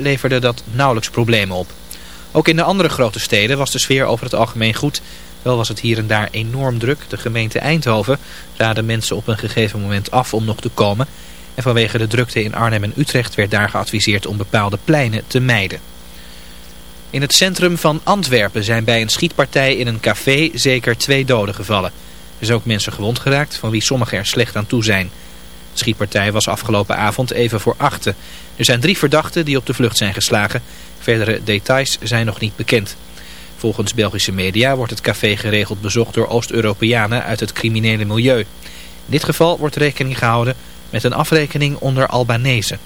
leverde dat nauwelijks problemen op. Ook in de andere grote steden was de sfeer over het algemeen goed. Wel was het hier en daar enorm druk. De gemeente Eindhoven raadde mensen op een gegeven moment af om nog te komen. En vanwege de drukte in Arnhem en Utrecht werd daar geadviseerd om bepaalde pleinen te mijden. In het centrum van Antwerpen zijn bij een schietpartij in een café zeker twee doden gevallen. Er zijn ook mensen gewond geraakt, van wie sommigen er slecht aan toe zijn. De schietpartij was afgelopen avond even voor achten. Er zijn drie verdachten die op de vlucht zijn geslagen. Verdere details zijn nog niet bekend. Volgens Belgische media wordt het café geregeld bezocht door Oost-Europeanen uit het criminele milieu. In dit geval wordt rekening gehouden met een afrekening onder Albanese.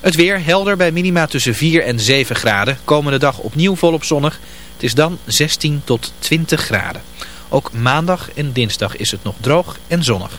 Het weer helder bij minima tussen 4 en 7 graden. Komende dag opnieuw volop zonnig. Het is dan 16 tot 20 graden. Ook maandag en dinsdag is het nog droog en zonnig.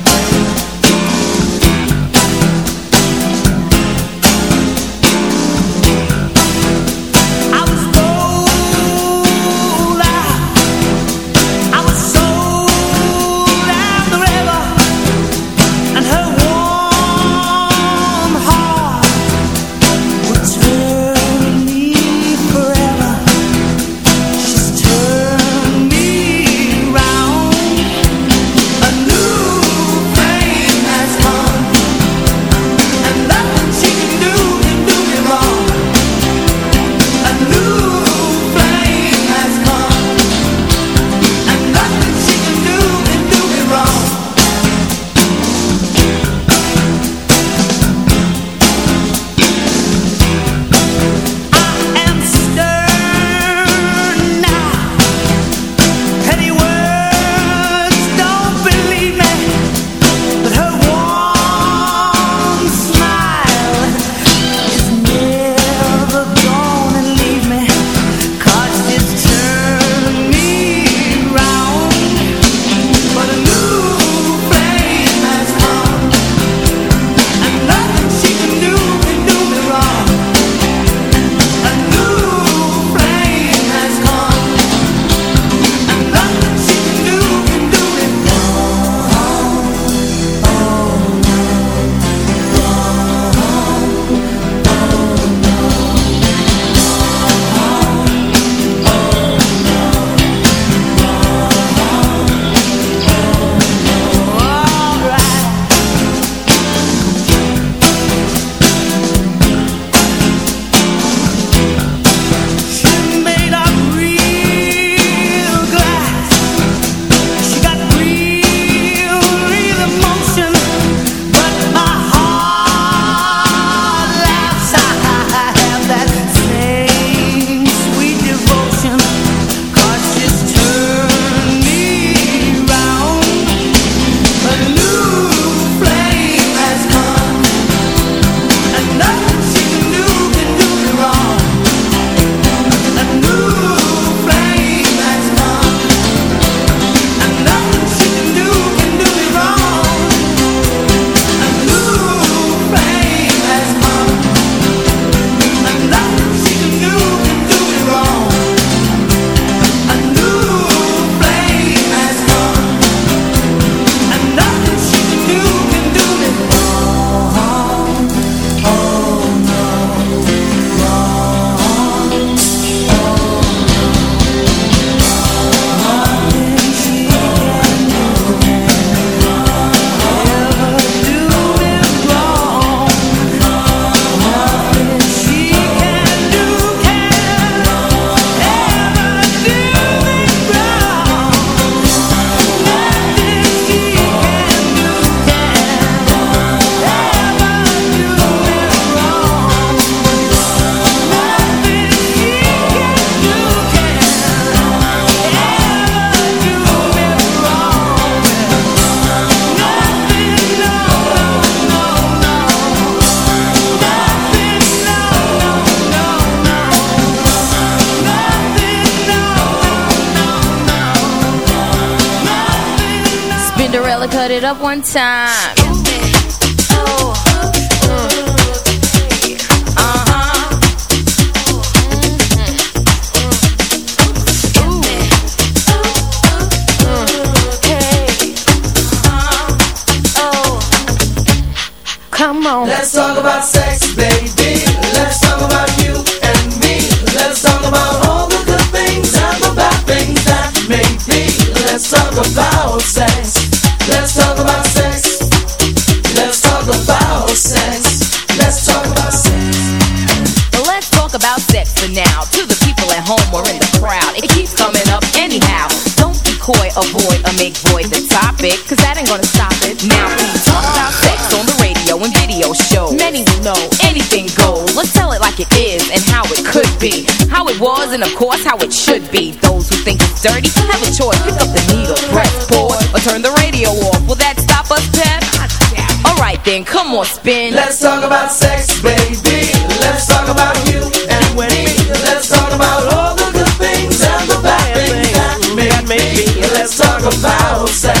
Cut video many will know anything goes. Let's tell it like it is and how it could be. How it was and, of course, how it should be. Those who think it's dirty have a choice. Pick up the needle, press pause, or turn the radio off. Will that stop us, Pep? Alright then, come on, spin. Let's talk about sex, baby. Let's talk about you and me. Let's talk about all the good things and the bad things that may be. Let's talk about sex.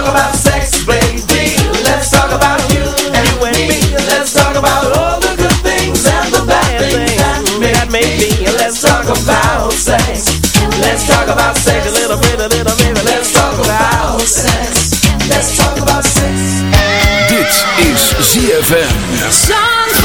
Let's talk about sex, play. Let's talk about you and you ain't. Let's talk about all the good things and the bad things make me. And let's talk about sex. Let's talk about sex a little bit, a little bit, let's talk about sex. Let's talk about sex. Dit is GFM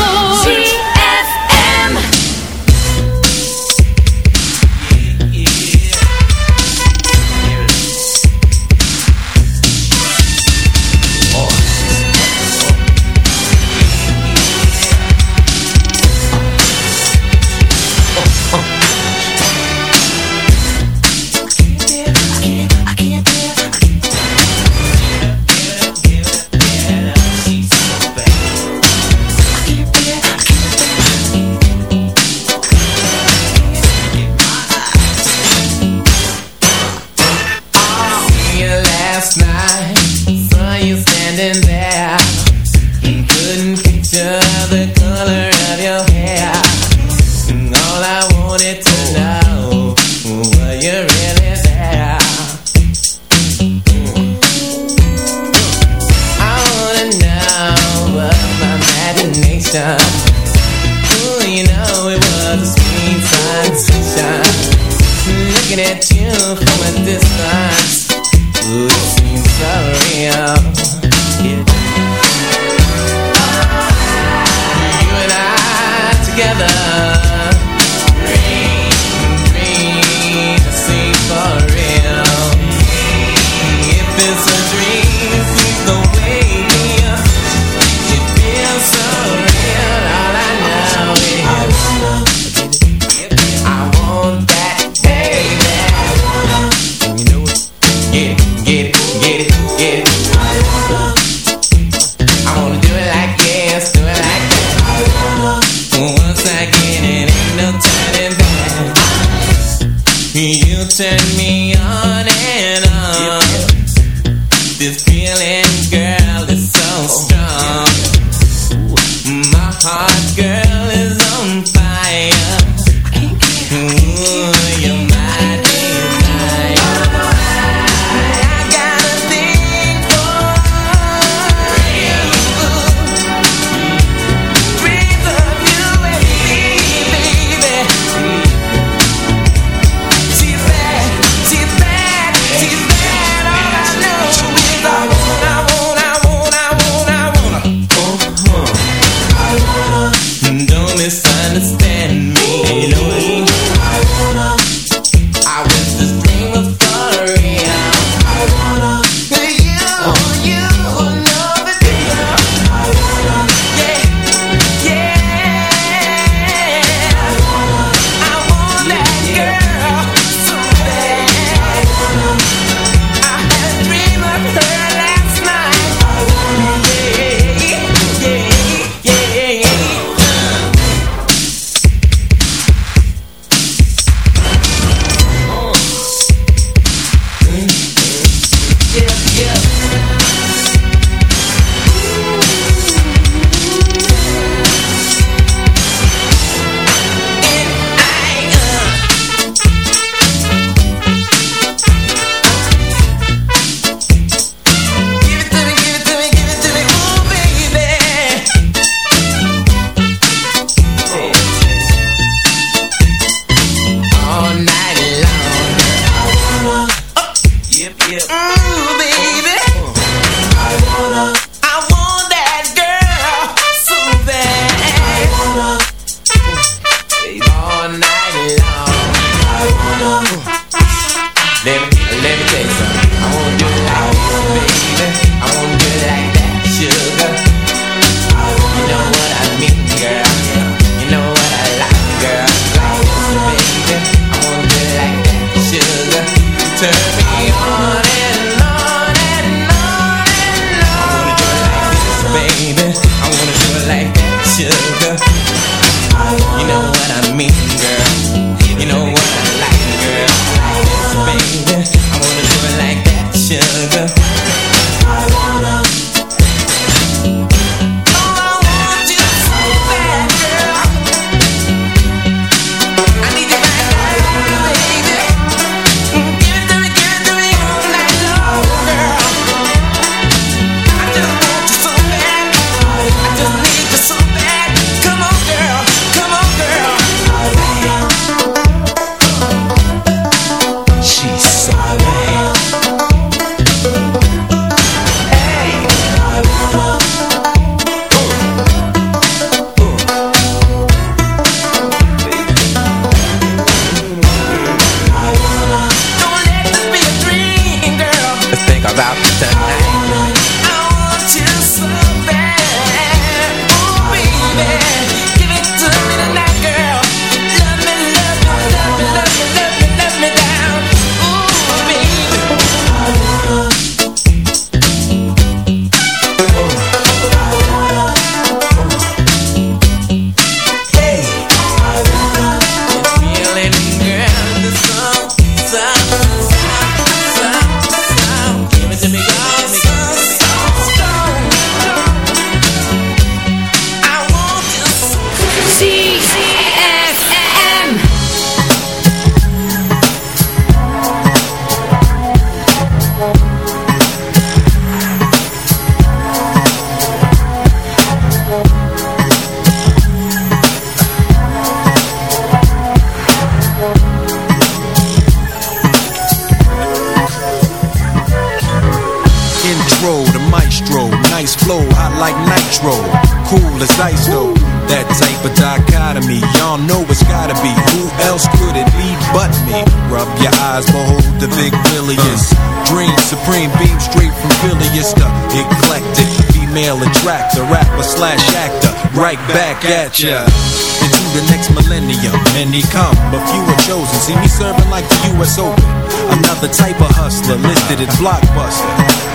at ya. Into the next millennium, many come, but few are chosen. See me serving like the U.S. Open. Another type of hustler listed as blockbuster.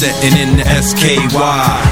setting in the SKY.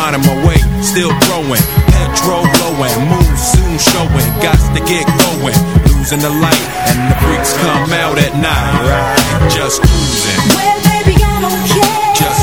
finding my way, still growing. Petrol blowing, moon soon showing. Got to get going. Losing the light, and the freaks come out at night. Just cruising, Well, baby, I don't care. just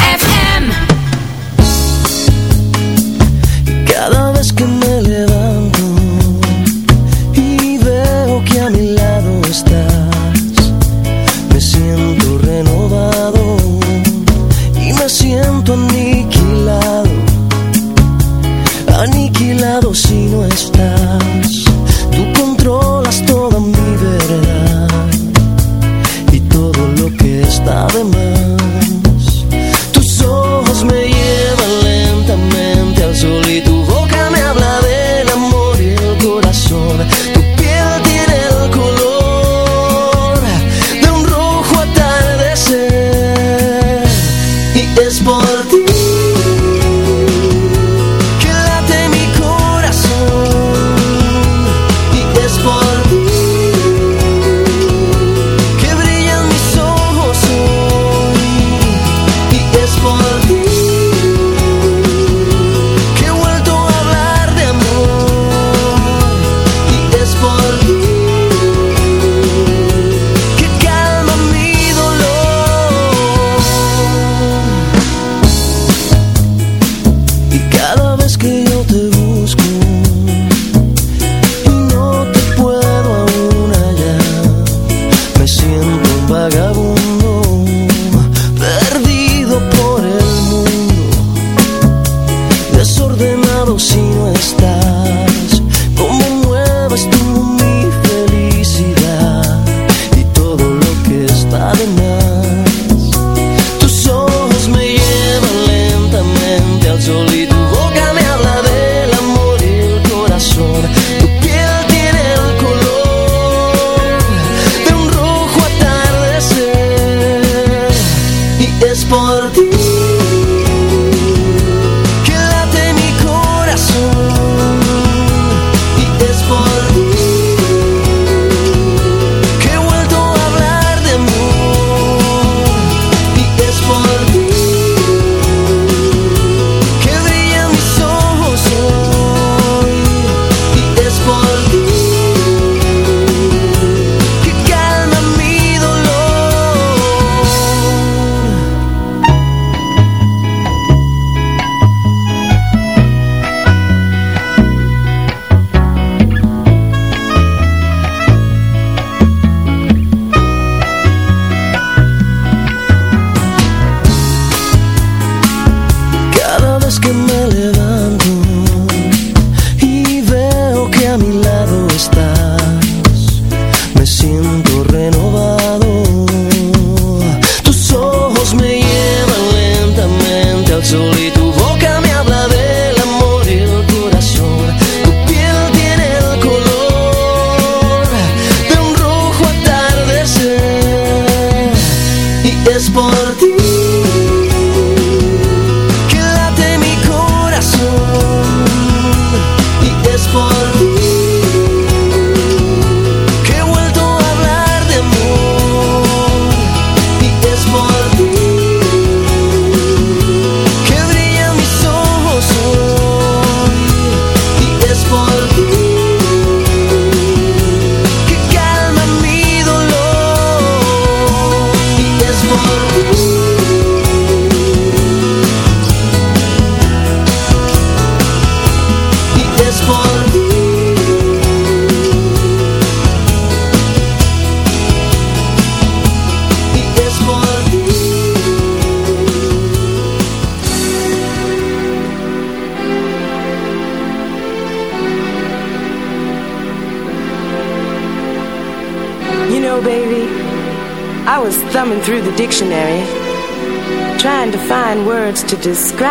describe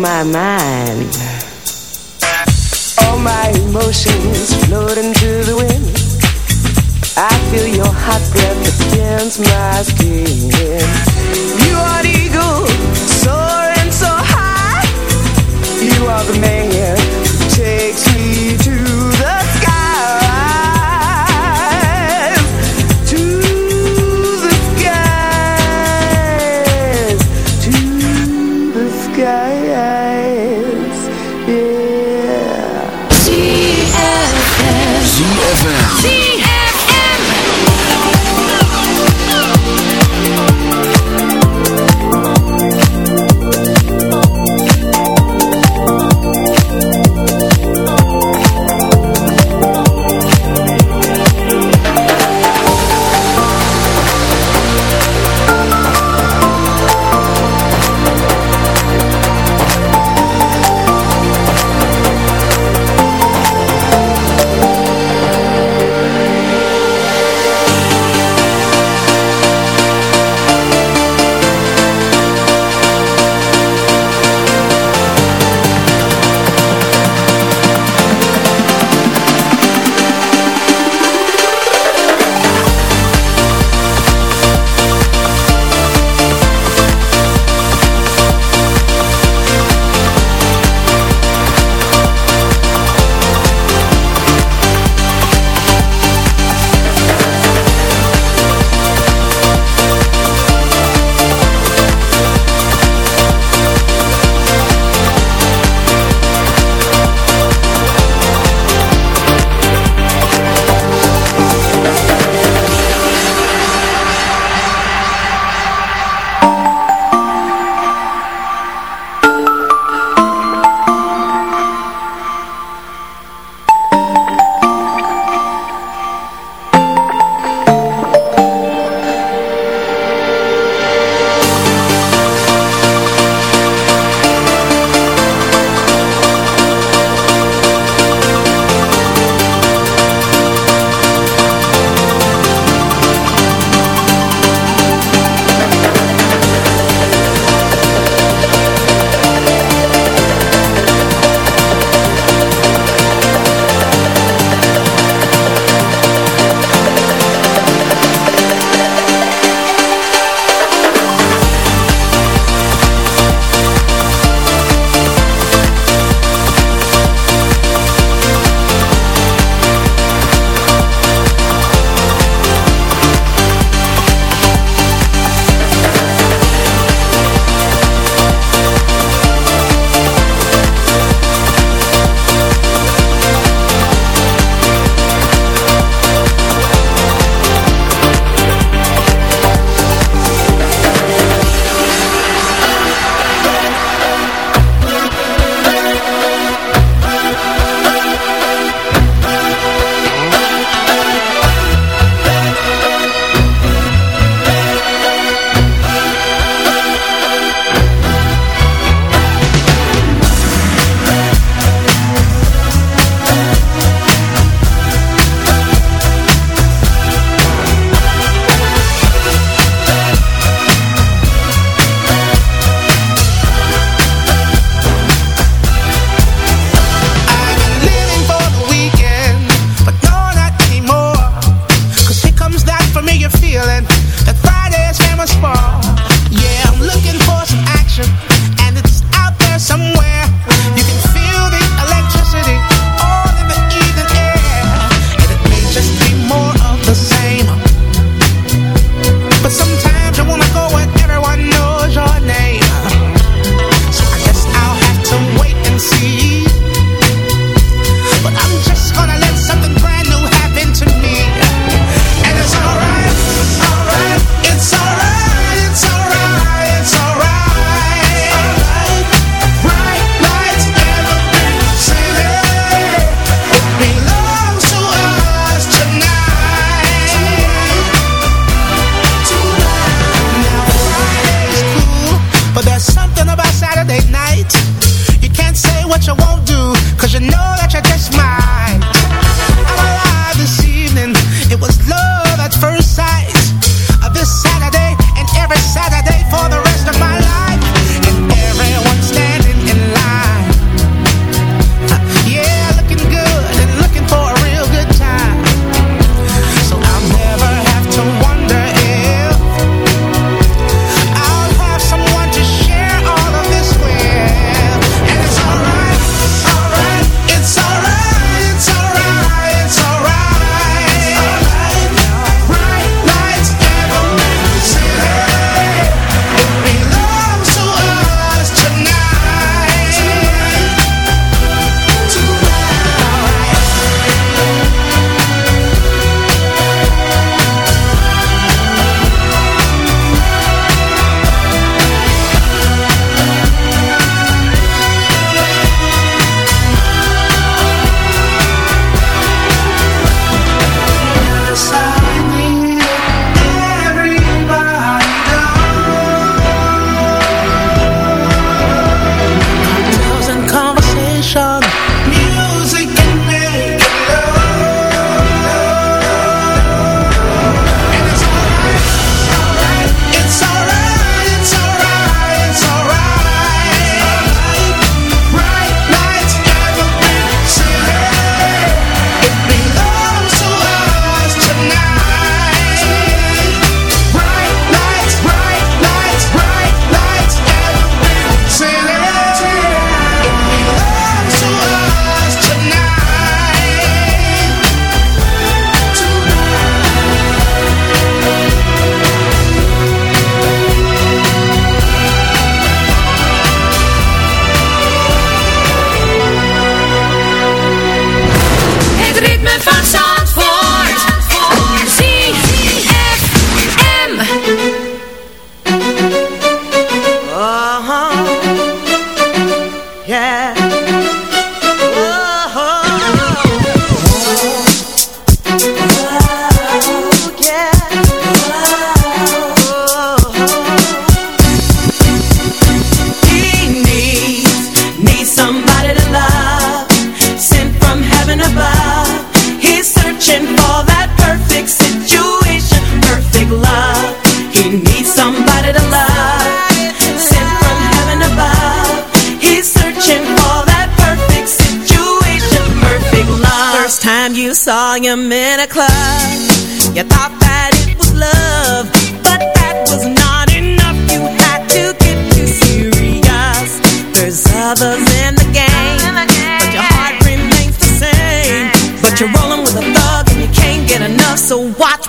my mind. All my emotions floating to the wind. I feel your hot breath against my skin.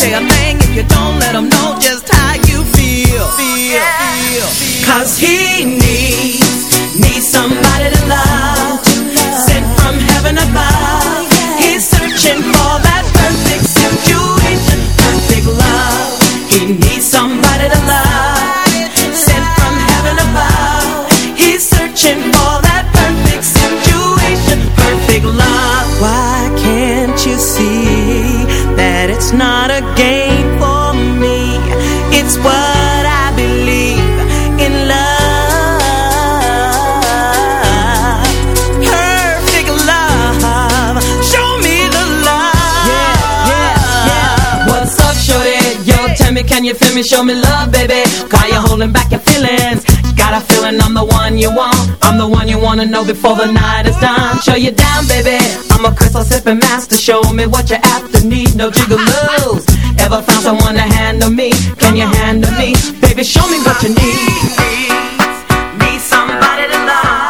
say I'm me, show me love, baby. While you holding back your feelings? Got a feeling I'm the one you want. I'm the one you wanna know before the night is done. Show you down, baby. I'm a crystal sipping master. Show me what you after. Need No jiggalos Ever found someone to handle me? Can you handle me? Baby, show me what you need. Somebody to love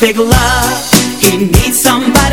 Big love, he needs somebody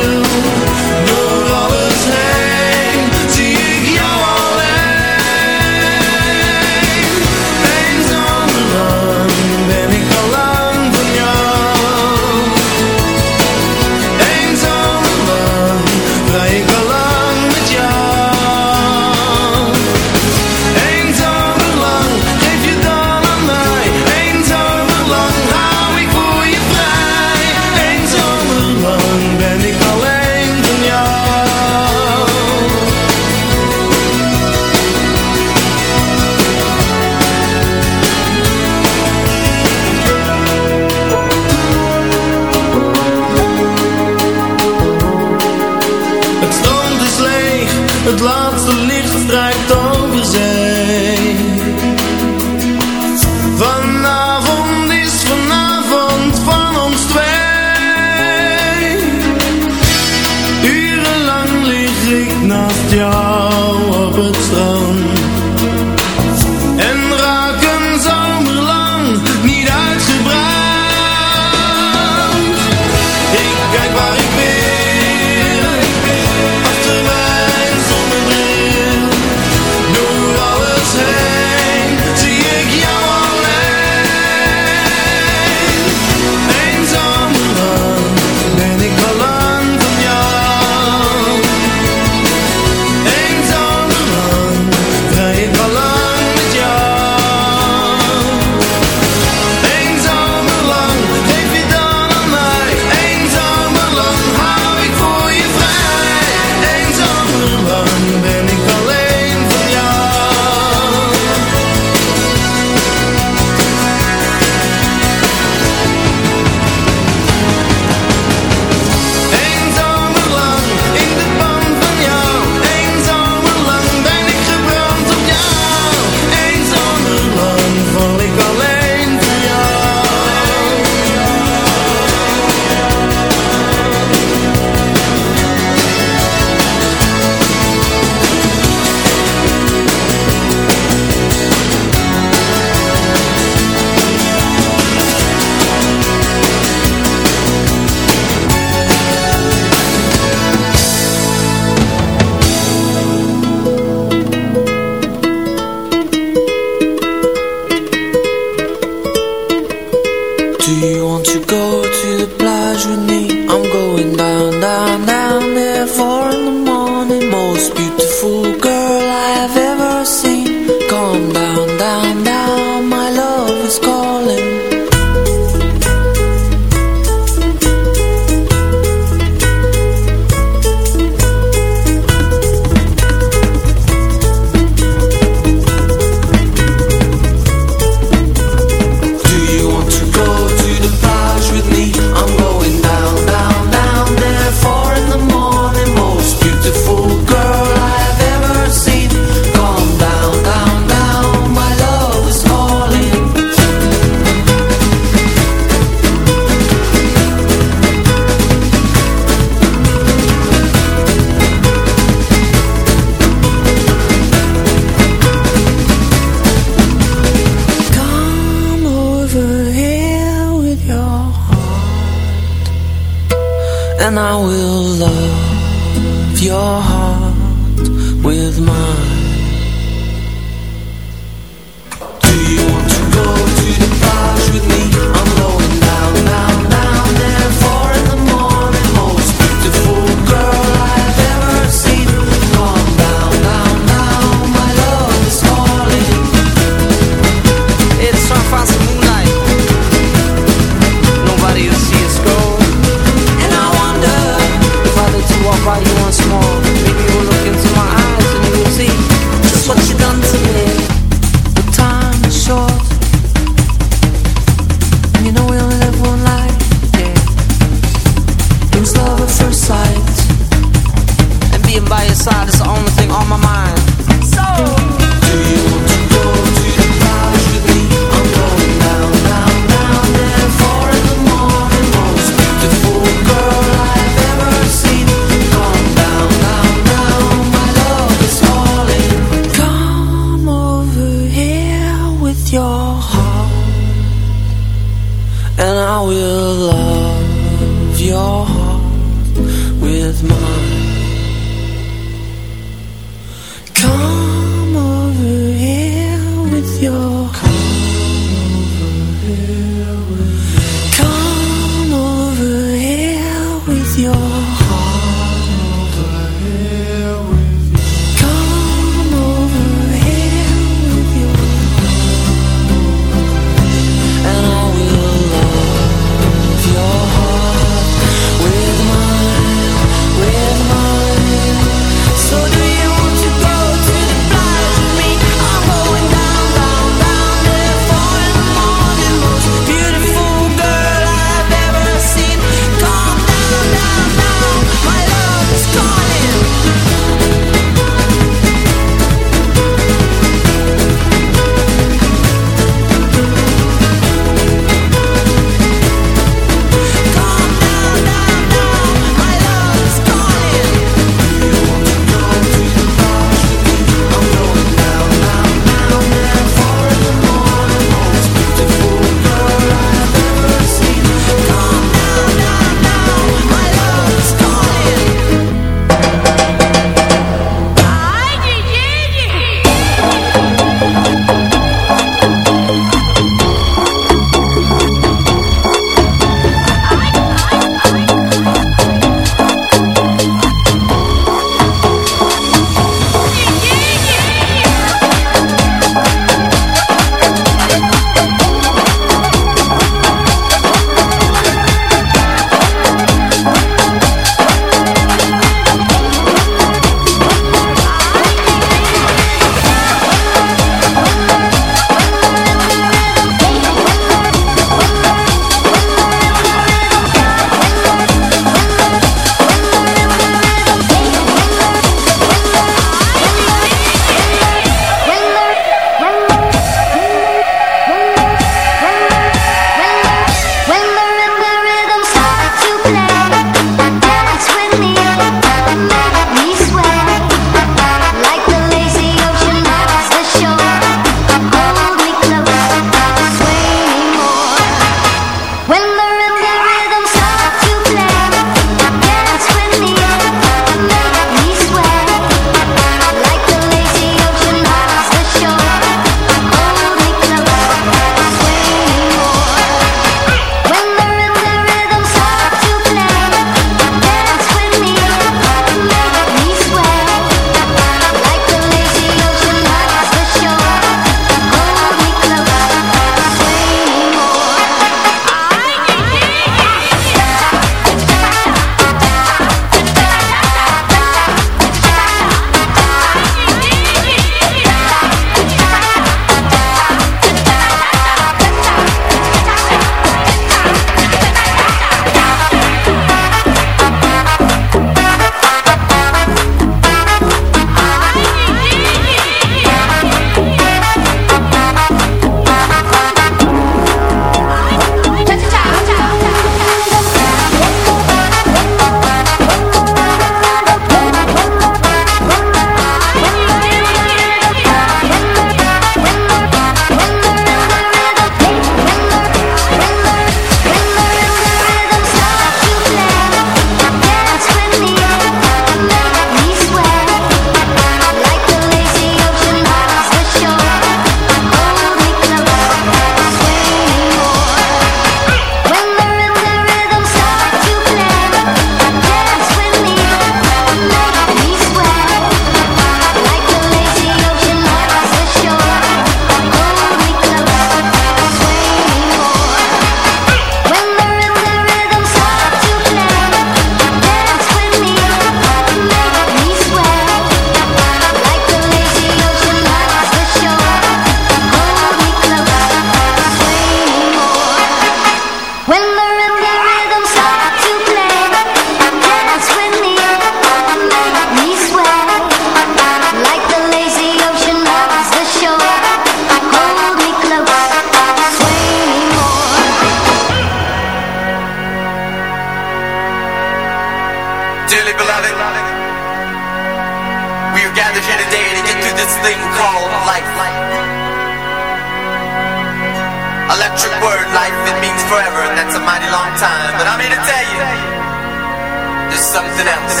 else.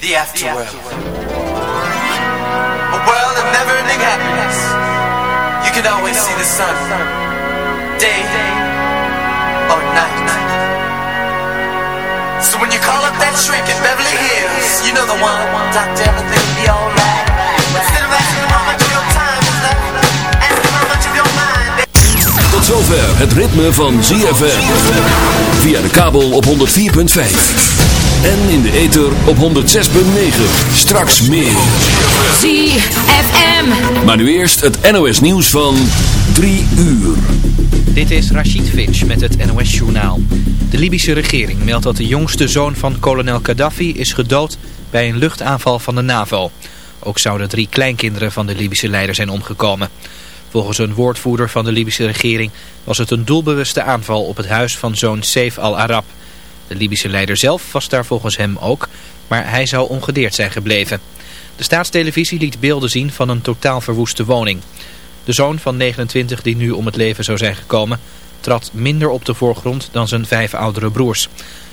The afterworld. A world of never-ending happiness. You can always see the sun, day or night. So when you call up that shrink in Beverly Hills, you know the one, Doctor, everything will be alright. Instead of asking how much your time is left, ask him how of your mind. Tot zover het ritme van ZFM. Via de kabel op 104.5. En in de ether op 106.9. Straks meer. ZFM. Maar nu eerst het NOS nieuws van 3 uur. Dit is Rachid Finch met het NOS-journaal. De Libische regering meldt dat de jongste zoon van kolonel Gaddafi is gedood bij een luchtaanval van de NAVO. Ook zouden drie kleinkinderen van de Libische leider zijn omgekomen. Volgens een woordvoerder van de Libische regering was het een doelbewuste aanval op het huis van zoon Saif al-Arab. De Libische leider zelf was daar volgens hem ook, maar hij zou ongedeerd zijn gebleven. De staatstelevisie liet beelden zien van een totaal verwoeste woning. De zoon van 29 die nu om het leven zou zijn gekomen trad minder op de voorgrond dan zijn vijf oudere broers.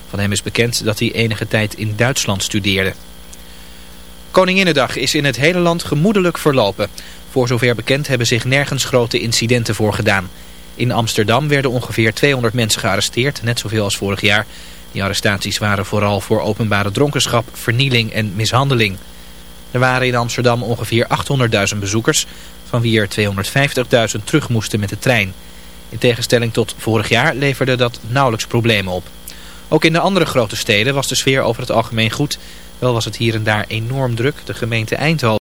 Van hem is bekend dat hij enige tijd in Duitsland studeerde. Koninginnedag is in het hele land gemoedelijk verlopen. Voor zover bekend hebben zich nergens grote incidenten voorgedaan. In Amsterdam werden ongeveer 200 mensen gearresteerd, net zoveel als vorig jaar. Die arrestaties waren vooral voor openbare dronkenschap, vernieling en mishandeling. Er waren in Amsterdam ongeveer 800.000 bezoekers, van wie er 250.000 terug moesten met de trein. In tegenstelling tot vorig jaar leverde dat nauwelijks problemen op. Ook in de andere grote steden was de sfeer over het algemeen goed. Wel was het hier en daar enorm druk. De gemeente Eindhoven